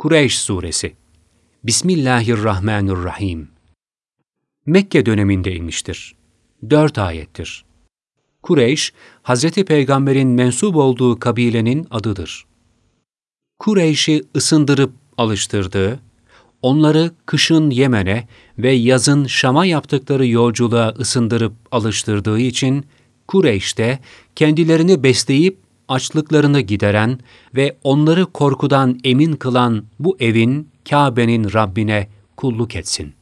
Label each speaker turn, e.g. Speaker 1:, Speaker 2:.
Speaker 1: Kureyş Suresi Bismillahirrahmanirrahim Mekke döneminde inmiştir. Dört ayettir. Kureyş, Hazreti Peygamber'in mensup olduğu kabilenin adıdır. Kureyş'i ısındırıp alıştırdığı, onları kışın Yemen'e ve yazın Şam'a yaptıkları yolculuğa ısındırıp alıştırdığı için Kureyş'te kendilerini besleyip açlıklarını gideren ve onları korkudan emin kılan bu evin, Kabe'nin Rabbine kulluk etsin.